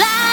Fly.